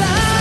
inside